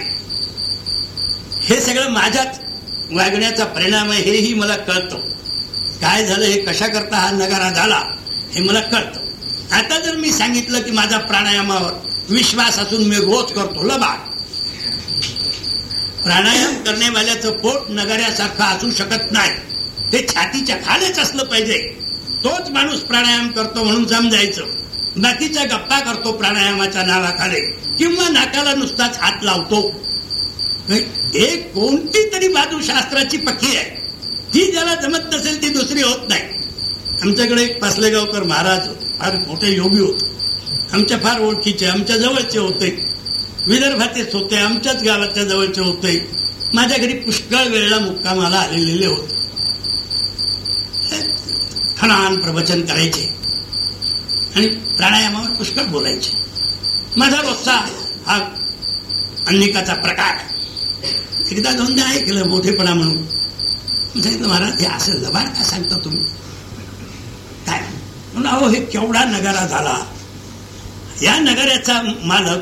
हे सगळं माझ्याच वागण्याचा परिणाम आहे हेही मला कळतं. काय झालं हे कशा करता हा नगारा झाला हे मला कळतं. आता जर मी सांगितलं की माझा प्राणायामावर विश्वास असून मी रोज करतो लबाड. प्राणायाम करण्यावाल्याचं पोट नगाऱ्यासारखं असू शकत नाही. ते छातीच्या खालीच असलं पाहिजे. तोच माणूस प्राणायाम करतो म्हणून समजायचं. बाकीच्या गप्पा करतो प्राणायामाच्या नावाखाली. किंवा नाकाला नुसताच हात लावतो. हे कोणती तरी बाजू शास्त्राची पक्की आहे. ती ज्याला जमत नसेल ती दुसरी होत नाही. आमच्याकडे एक पासलेगावकर महाराज फार मोठे योगी होते. आमच्या फार ओळखीचे आमच्या जवळचे होते. विदर्भातेच होते आमच्याच गावाच्या जवळचे होते. माझ्या घरी पुष्कळ वेळेला मुक्कामाला आलेले होते. खणान प्रवचन करायचे. आणि प्राणायामावर पुष्कळ बोलायचे. माझा रोजचा हा अन्निकाचा प्रकार. एकदा दोनदा ऐकलं मोठेपणा म्हणून. सांगितलं महाराज हे असं जबान का सांगता तुम्ही? काय? म्हणून अहो हे केवढा नगारा झाला. या नगाऱ्याचा मालक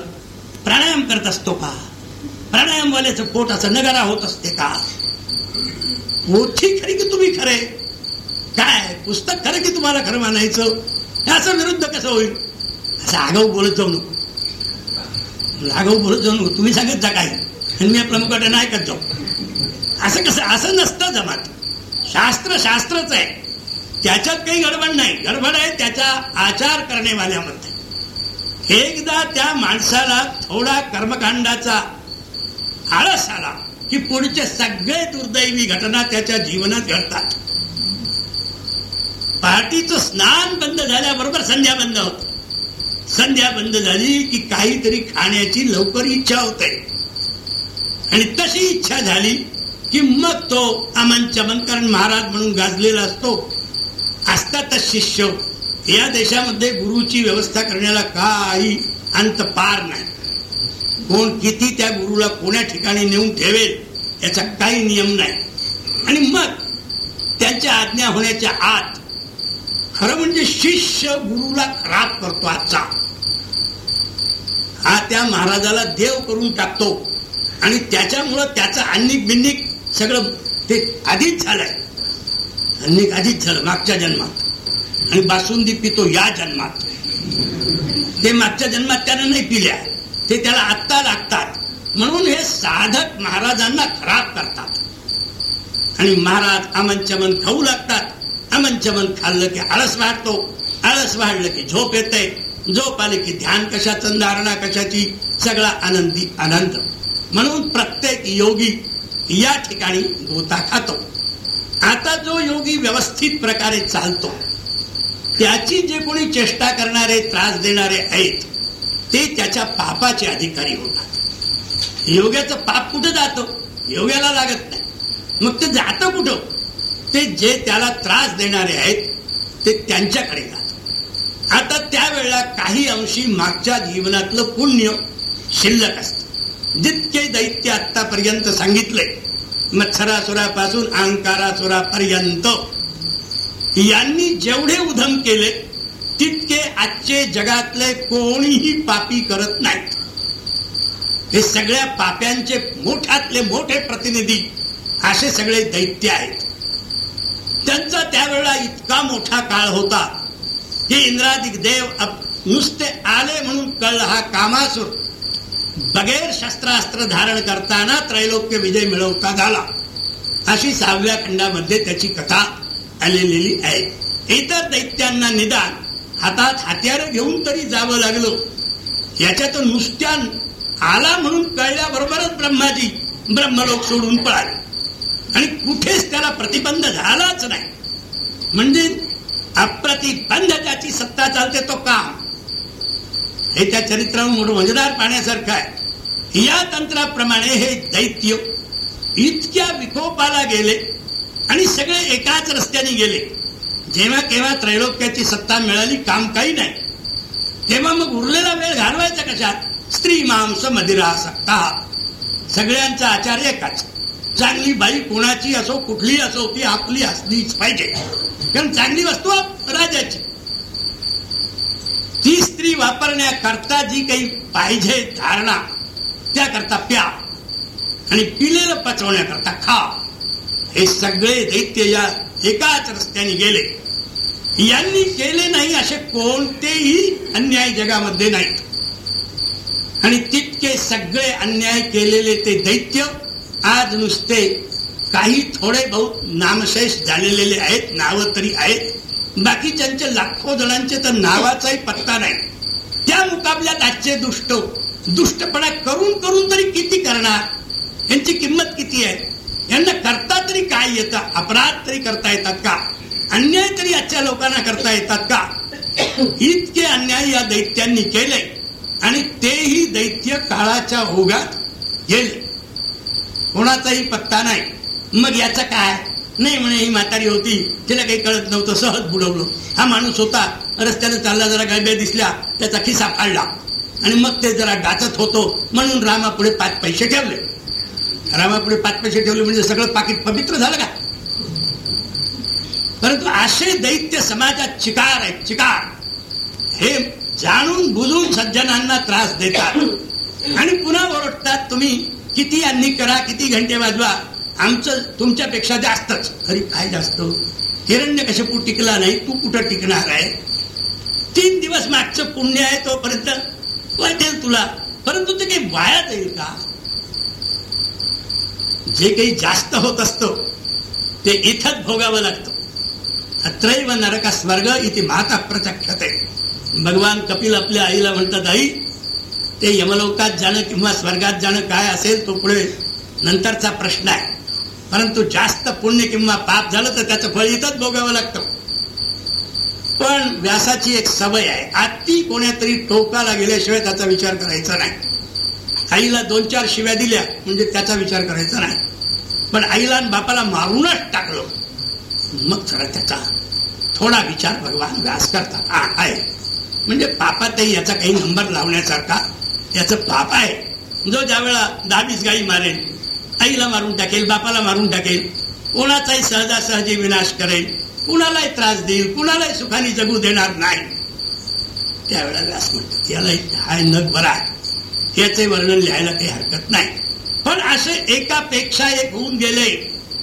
प्राणायाम करत असतो का? प्राणायामवाल्याचं पोटाचा नगारा होत असते का? पोथी खरी की तुम्ही खरे? काय पुस्तक खरं की तुम्हाला खरं मानायचं? हे असं विरुद्ध कसं होईल? असं आगाऊ बोलत जाऊ नको. आगाऊ बोलत जाऊ नको. तुम्ही सांगत जा काय. आणि मी आपल्या मुखाट्या ऐकत जाऊ. असं कसं असं नसतं जमात. शास्त्र शास्त्रच आहे. त्याच्यात काही गडबड नाही. गडबड आहे त्याचा आचार करणेवाल्यामध्ये एकदा त्या माणसाला थोडा कर्मकांडाचा आळस आला की पुढचे सगळे दुर्दैवी घटना त्याच्या जीवनात घडतात. पहाटीचं स्नान बंद झाल्याबरोबर संध्या बंद होत. संध्या बंद झाली की काहीतरी खाण्याची लवकर इच्छा होते. आणि तशी इच्छा झाली की मग तो अमन चमनकरण महाराज म्हणून गाजलेला असतो. असतातच शिष्य. या देशामध्ये गुरुची व्यवस्था करण्याला काही अंत पार नाही. कोण किती त्या गुरुला कोण्या ठिकाणी नेऊन ठेवेल? याचा काही नियम नाही. आणि मग त्यांच्या आज्ञा होण्याच्या आत खरं म्हणजे शिष्य गुरुला राग करतो आजचा. हा त्या महाराजाला देव करून टाकतो. आणि त्याच्यामुळं त्याचं अन्निक बिन्निक सगळं ते आधीच झालंय. अन्निक आधीच झालं मागच्या जन्मात. आणि बासुंदी पितो या जन्मात. ते मागच्या जन्मात त्यानं नाही पिल्या. ते त्याला आत्ता लागतात. म्हणून हे साधक महाराजांना खराब करतात. आणि महाराज आमन चमन खाऊ लागतात. अमन खाल्लं की आळस वाढतो आळस वाढलं की झोप येते. झोप आले की ध्यान कशाचं धारणा कशाची? सगळा आनंदी आनंद. म्हणून प्रत्येक योगी या ठिकाणी गोता खातो. आता जो योगी व्यवस्थित प्रकारे चालतो त्याची जे कोणी चेष्टा करणारे त्रास देणारे आहेत ते त्याच्या पापाचे अधिकारी होतात. योग्याचं पाप कुठं जातं? योग्याला लागत नाही. मग ते जातं कुठं? ते जे त्याला त्रास देणारे आहेत ते त्यांच्याकडे जात. आता त्यावेळेला काही अंशी मागच्या जीवनातलं पुण्य शिल्लक असत. जितके दैत्य आतापर्यंत सांगितले मत्सरासुरापासून अंकारासुरापर्यंत यांनी जेवढे उधम केले तितके आजचे जगातले कोणीही पापी करत नाहीत. हे सगळ्या पाप्यांचे मोठ्यातले मोठे प्रतिनिधी असे सगळे दैत्य आहेत. त्यांचा त्यावेळेला इतका मोठा काळ होता की इंद्रादिक देव नुसते आले म्हणून कळलं हा कामासूर. बगैर शस्त्रास्त्र धारण करताना त्रैलोक्य विजय मिळवता झाला. अशी सहाव्या खंडामध्ये त्याची कथा आलेली आहे. इतर दैत्यांना निदान हातात हत्यार घेऊन तरी जावं लागलं. याच्यात नुसत्या आला म्हणून कळल्याबरोबरच ब्रह्माजी ब्रह्मलोक सोडून पळाले. आणि कुठेच त्याला प्रतिबंध झालाच नाही. म्हणजे अप्रतिबंध त्याची सत्ता चालते तो काम. हे त्या चरित्रावर मोठं मजेदार पाण्यासारखं आहे. या तंत्राप्रमाणे हे दैत्य इतक्या विकोपाला गेले आणि सगळे एकाच रस्त्याने गेले. जेव्हा केव्हा त्रैलोक्याची सत्ता मिळाली काम काही नाही. तेव्हा मग उरलेला वेळ घालवायचा कशात? स्त्री मांस मदिरा सक्ता सगळ्यांचा आचार एकाच. चांगली बाई कोणाची असो कुठली असो ती आपली असलीच पाहिजे. कारण चांगली वस्तू राजाची. ती स्त्री वापरण्याकरता जी काही पाहिजे धारणा त्याकरता प्या. आणि पिलेलं पचवण्याकरता खा. हे सगळे दैत्य या एकाच रस्त्याने गेले. यांनी केले नाही असे कोणतेही अन्याय जगामध्ये नाहीत. आणि तितके सगळे अन्याय केलेले ते दैत्य आज नुसते काही थोडे बहुत नामशेष झालेले आहेत नावं तरी आहेत. बाकीच्यांचे लाखो जणांचे तर नावाचाही पत्ता नाही. त्या मुकाबल्यात आजचे दुष्ट दुष्टपणा करून करून तरी किती करणार? यांची किंमत किती आहे? यांना करता तरी काय येतं? अपराध तरी करता येतात का? अन्याय तरी आजच्या लोकांना करता येतात का? इतके अन्याय या दैत्यांनी केले आणि तेही दैत्य काळाच्या ओघात गेले. कोणाचाही पत्ता नाही. मग याचा काय? नाही म्हणे ही म्हातारी होती. तिला काही कळत नव्हतं. सहज बुडवलं. हा माणूस होता. रस्त्यानं चालला जरा गायब्या दिसल्या त्याचा खिसा फाडला. आणि मग ते जरा डाचत होतो. म्हणून रामापुढे पाच पैसे ठेवले. रामापुढे पाच पैसे ठेवले म्हणजे सगळं पाकिट पवित्र झालं का? परंतु असे दैत्य समाजात चिकार आहेत चिकार. हे जाणून बुजून सज्जनांना त्रास देतात. आणि पुन्हा ओरडतात तुम्ही किती अन्नी करा किती घंटे वाजवा? आमचं तुमच्यापेक्षा जास्तच. अरे काय जास्त? हिरण्य कशपू टिकला नाही? तू कुठं टिकणार आहे? तीन दिवस मागचं पुण्य आहे तोपर्यंत वाटेल तुला. परंतु ते काही वाया जाईल का? जे काही जास्त होत असतो ते इथंच भोगावं लागतं. अत्रैव नरका स्वर्ग इथे माता प्रचक्षते. भगवान कपिल आपल्या आईला म्हणतात आई ते यमलोकात जाणं किंवा स्वर्गात जाणं काय असेल तो पुढे नंतरचा प्रश्न आहे. परंतु जास्त पुण्य किंवा पाप झालं तर त्याचं फळ इथंच भोगावं लागतं. पण व्यासाची एक सवय आहे. आत्ती कोण्यातरी टोकाला गेल्याशिवाय त्याचा विचार करायचा नाही. आईला दोन चार शिव्या दिल्या म्हणजे त्याचा विचार करायचा नाही. पण आईला आणि बापाला मारूनच टाकलं. मग खरं त्याचा थोडा विचार भगवान व्यास करतात. आहे म्हणजे पापातही याचा काही नंबर लावण्यासारखा याचं पाप आहे. जो ज्या वेळा दहावीस गाई मारेल आईला मारून टाकेल बापाला मारून टाकेल कोणाचाही सहजासहजी विनाश करेल कुणालाही त्रास देईल कुणालाही सुखाने जगू देणार नाही. त्यावेळेला व्यास म्हणतात याला हाय नग बरा आहे. याचे वर्णन लिहायला काही हरकत नाही. पण असे एकापेक्षा एक होऊन गेले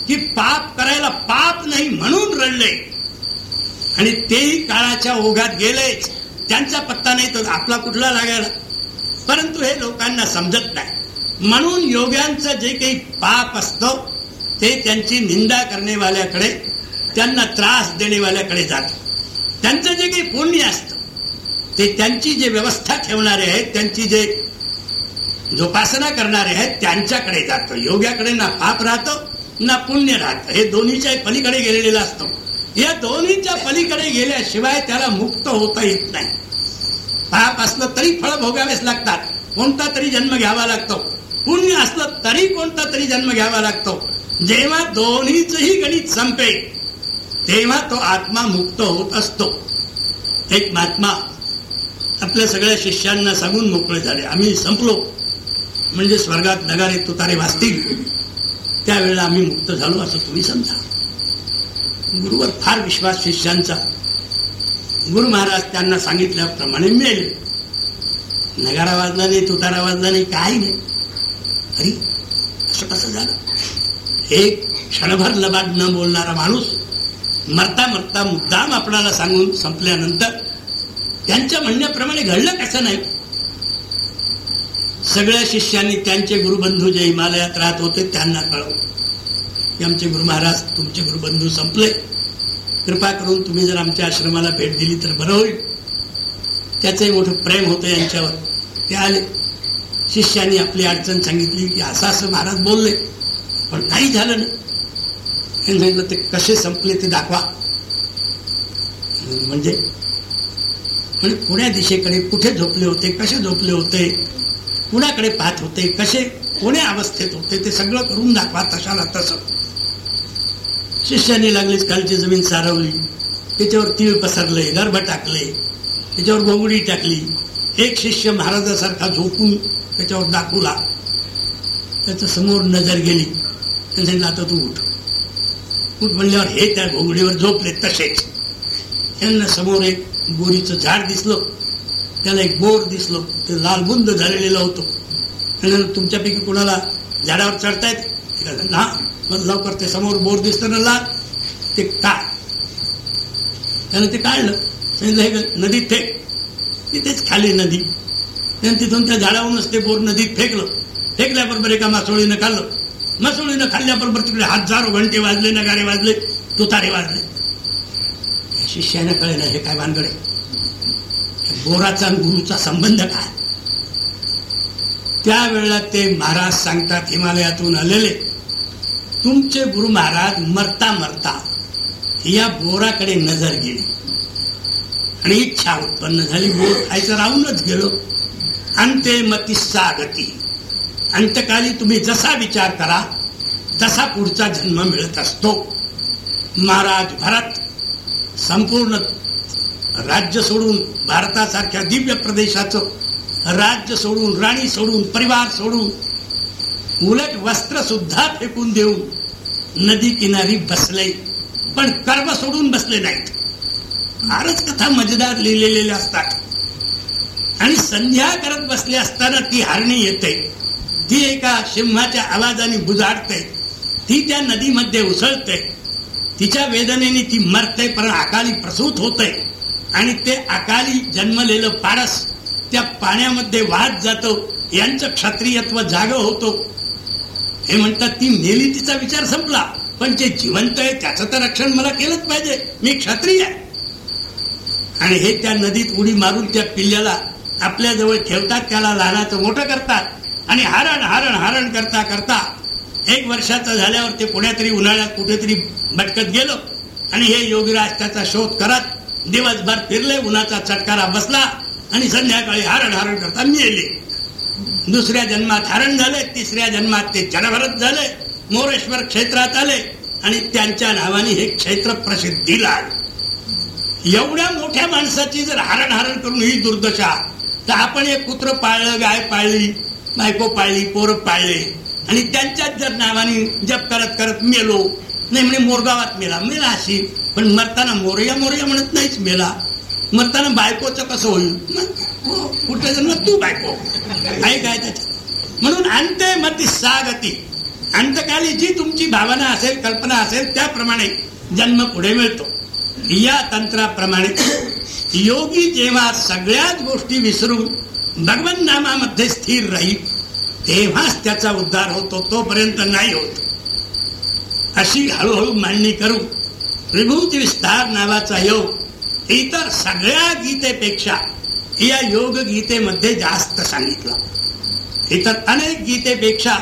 की पाप करायला पाप नाही म्हणून रडले. आणि तेही काळाच्या ओघात गेलेच त्यांचा पत्ता नाही तर आपला कुठला लागायला? परंतु हे लोकांना समजत नाही. म्हणून योग्यांचं जे काही पाप असतं ते त्यांची निंदा करणेवाल्याकडे त्यांना त्रास देणेवाल्याकडे जात. त्यांचं जे काही पुण्य असतं ते त्यांची जे व्यवस्था ठेवणारे आहेत त्यांची जे जोपासना करणारे आहेत त्यांच्याकडे जातं. योग्याकडे ना पाप राहतं ना पुण्य राहतं. हे दोन्हीच्या पलीकडे गेलेलं असतं. या दोन्हीच्या पलीकडे गेल्याशिवाय त्याला मुक्त होता येत नाही. पाप असलं तरी फळ भोगावेच लागतात. कोणता तरी जन्म घ्यावा लागतो. पुण्य असलं तरी कोणता तरी जन्म घ्यावा लागतो. जेव्हा दोन्हीचही गणित संपेल तेव्हा तो आत्मा मुक्त होत असतो. एक महात्मा आपल्या सगळ्या शिष्यांना सांगून मोकळे झाले. आम्ही संपलो. म्हणजे स्वर्गात नगारे तुतारे वाचतील त्यावेळेला आम्ही मुक्त झालो असं तुम्ही समजा. गुरुवर फार विश्वास शिष्यांचा. गुरु महाराज त्यांना सांगितल्याप्रमाणे मिळेल. नगारा वाजला नाही तुतारा वाजला नाही काही नाही. अरे असं कसं झालं? एक क्षणभर लबाड न बोलणारा माणूस मरता मरता मुद्दाम आपणाला सांगून संपल्यानंतर त्यांच्या म्हणण्याप्रमाणे घडलं कसं नाही? सगळ्या शिष्यांनी त्यांचे गुरुबंधू जे हिमालयात राहत होते त्यांना कळवलं. की आमचे गुरु महाराज तुमचे गुरुबंधू संपले. कृपा करून तुम्ही जर आमच्या आश्रमाला भेट दिली तर बरं होईल. त्याचंही मोठं प्रेम होतं यांच्यावर. ते आले. शिष्यांनी आपली अडचण सांगितली की असं असं महाराज बोलले. पण काही झालं नाही. सांगितलं ते कसे संपले ते दाखवा. म्हणजे म्हणजे पुण्या दिशेकडे कुठे झोपले होते कसे झोपले होते कुणाकडे पाहत होते कसे कोण्या अवस्थेत होते ते सगळं करून दाखवा तशाला तसं. शिष्याने लागलीच खालची जमीन सारवली. त्याच्यावर तीळ पसरले गर्भ टाकले त्याच्यावर गोंगडी टाकली. एक शिष्य महाराजासारखा झोपून त्याच्यावर दाखवला. त्याच्यासमोर नजर गेली. त्यांनी आता तू उठ. उठ म्हणल्यावर हे त्या घोंगडीवर झोपले तसेच. त्यांना समोर एक बोरीचं झाड दिसलं. त्याला एक बोर दिसलं. ते लालबुंद झालेलं होतं. तुमच्यापैकी कोणाला झाडावर चढतायत? ना मग लवकर ते समोर बोर दिसताना ते टाळ. त्यानं ते काढलं. सांगितलं हे नदीत फेक. तिथेच खाली नदी. त्यानं तिथून त्या झाडावरूनच ते बोर नदीत फेकलं. फेकल्याबरोबर एका मासोळीनं खाल्लं. मासोळीनं खाल्ल्याबरोबर तिकडे हजारो घंटे वाजले नगारे वाजले. उतारे वाढले शिष्यानं कळलं हे काय भानगडे बोराचा गुरुचा संबंध काय? त्यावेळेला ते महाराज सांगतात हिमालयातून आलेले. तुमचे गुरु महाराज मरता मरता या बोराकडे नजर गेली. आणि इच्छा उत्पन्न झाली. बोर खायचं राहूनच गेलो. अंते मतिस्सा गती अंतकाली तुम्ही जसा विचार करा तसा पुढचा जन्म मिळत असतो. महाराज भरत संपूर्ण राज्य सोडून भारतासारख्या दिव्य प्रदेशाचं राज्य सोडून राणी सोडून परिवार सोडून उलट वस्त्र सुद्धा फेकून देऊन नदी किनारी बसले. पण कर्म सोडून बसले नाहीत. फारच कथा मजेदार लिहिलेल्या असतात. आणि संध्या करत बसले असताना ती हारणी येते. ती एका सिंहाच्या आवाजाने बुजाडते. ती त्या नदीमध्ये उसळते. तिच्या वेदनेने ती मरते पण अकाली प्रसूत होते. आणि ते अकाली जन्मलेलं पारस त्या पाण्यामध्ये वाहत जातो यांचं क्षत्रियत्व जाग होतो. हे म्हणतात ती मेली तिचा विचार संपला. पण जे जिवंत आहे त्याचं तर रक्षण मला केलंच पाहिजे. मी क्षत्रिय आहे. आणि हे त्या नदीत उडी मारून त्या पिल्ल्याला आपल्याजवळ ठेवतात त्याला लहानाचं मोठं करतात. आणि हरण हरण हरण करता करता एक वर्षाचं झाल्यावर ते कुठेतरी उन्हाळ्यात कुठेतरी भटकत गेलो. आणि हे योगीराज त्याचा शोध करत दिवसभर फिरले उन्हाचा चटकारा बसला आणि संध्याकाळी हरण हरण करता मेले. दुसऱ्या जन्मात हरण झाले तिसऱ्या जन्मात ते चरभरत झाले मोरेश्वर क्षेत्रात आले. आणि त्यांच्या नावाने हे क्षेत्र प्रसिद्धीला आले एवढ्या मोठ्या माणसाची जर हरण हरण करून ही दुर्दशा तर आपण एक कुत्र पाळलं गाय पाळली बायको पाळली पोरं पाळले आणि त्यांच्याच जर नावाने जप करत करत मेलो नाही म्हणजे मोरगावात मेला मेला अशी. पण मरताना मोरया मोरया म्हणत नाहीच मेला. मरताना बायकोचं कसं होईल? कुठे जर तू बायको. आहे काय त्याच्यात? म्हणून अंते मती सागती. अंतकाली जी तुमची भावना असेल कल्पना असेल त्याप्रमाणे जन्म पुढे मिळतो. या तंत्राप्रमाणे. योगी जेव्हा सगळ्याच गोष्टी विसरून भगवन नामामध्ये स्थिर राहील तेव्हाच त्याचा उद्धार होतो तोपर्यंत नाही होत. अशी हळूहळू मांडणी करू विभूती विस्तार नावाचा योग इतर सगळ्या गीतेपेक्षा या योग गीतेमध्ये जास्त सांगितला. इतर अनेक गीतेपेक्षा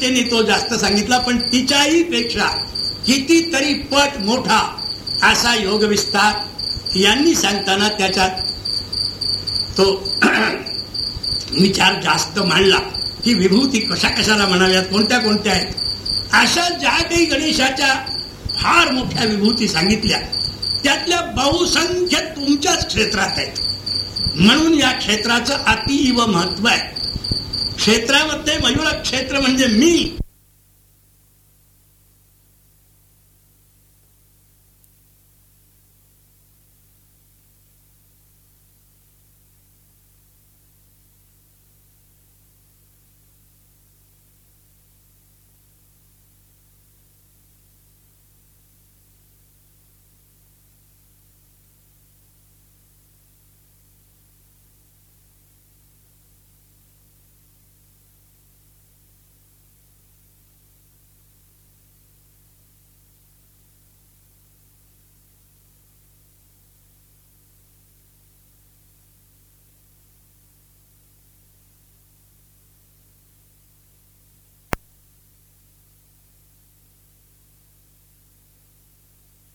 भगवद्गीतेने तो जास्त सांगितला पण तिच्याही पेक्षा कितीतरी पट मोठा असा योग विस्तार यांनी सांगताना त्याच्यात तो विचार जास्त मांडला. की विभूती कशा कशाला म्हणाव्यात? कोणत्या कोणत्या आहेत? अशा ज्या काही गणेशाच्या फार मोठ्या विभूती सांगितल्या. त्यातल्या बहुसंख्य तुमच्याच क्षेत्रात आहेत. म्हणून या क्षेत्राचं अतिव महत्त्व आहे. क्षेत्रामध्ये मयूर क्षेत्र म्हणजे मी.